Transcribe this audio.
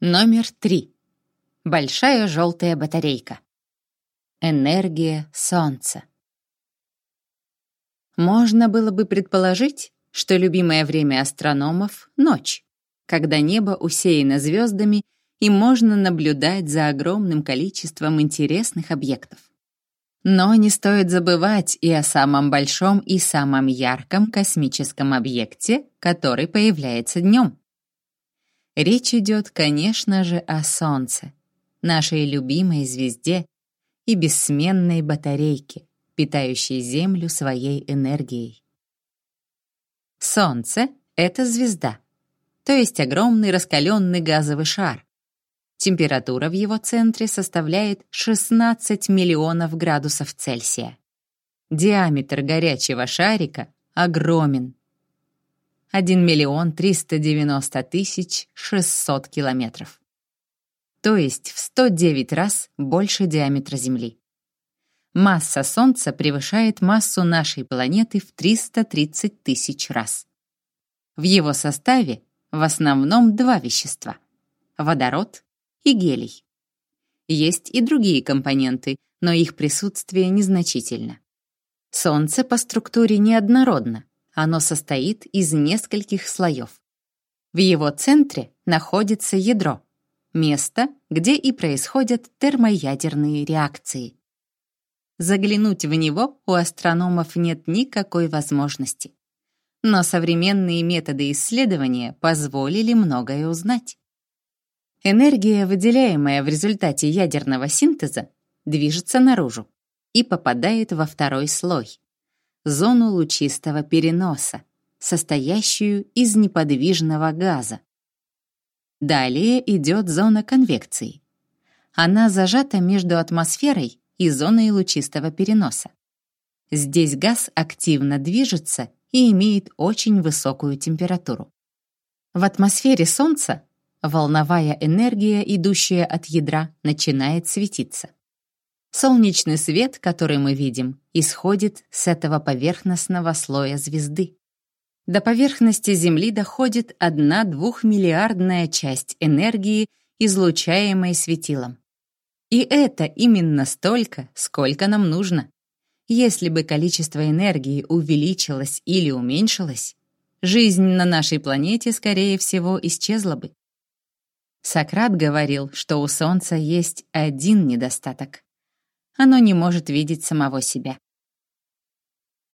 Номер три. Большая желтая батарейка. Энергия Солнца. Можно было бы предположить, что любимое время астрономов — ночь, когда небо усеяно звездами и можно наблюдать за огромным количеством интересных объектов. Но не стоит забывать и о самом большом и самом ярком космическом объекте, который появляется днем. Речь идет, конечно же, о Солнце, нашей любимой звезде и бессменной батарейке, питающей Землю своей энергией. Солнце — это звезда, то есть огромный раскаленный газовый шар. Температура в его центре составляет 16 миллионов градусов Цельсия. Диаметр горячего шарика огромен 1 миллион 390 тысяч 600 километров. То есть в 109 раз больше диаметра Земли. Масса Солнца превышает массу нашей планеты в 330 тысяч раз. В его составе в основном два вещества — водород и гелий. Есть и другие компоненты, но их присутствие незначительно. Солнце по структуре неоднородно, оно состоит из нескольких слоев. В его центре находится ядро, место, где и происходят термоядерные реакции. Заглянуть в него у астрономов нет никакой возможности. Но современные методы исследования позволили многое узнать. Энергия, выделяемая в результате ядерного синтеза, движется наружу и попадает во второй слой зону лучистого переноса, состоящую из неподвижного газа. Далее идет зона конвекции. Она зажата между атмосферой и зоной лучистого переноса. Здесь газ активно движется и имеет очень высокую температуру. В атмосфере Солнца волновая энергия, идущая от ядра, начинает светиться. Солнечный свет, который мы видим, исходит с этого поверхностного слоя звезды. До поверхности Земли доходит одна двухмиллиардная часть энергии, излучаемой светилом. И это именно столько, сколько нам нужно. Если бы количество энергии увеличилось или уменьшилось, жизнь на нашей планете, скорее всего, исчезла бы. Сократ говорил, что у Солнца есть один недостаток оно не может видеть самого себя.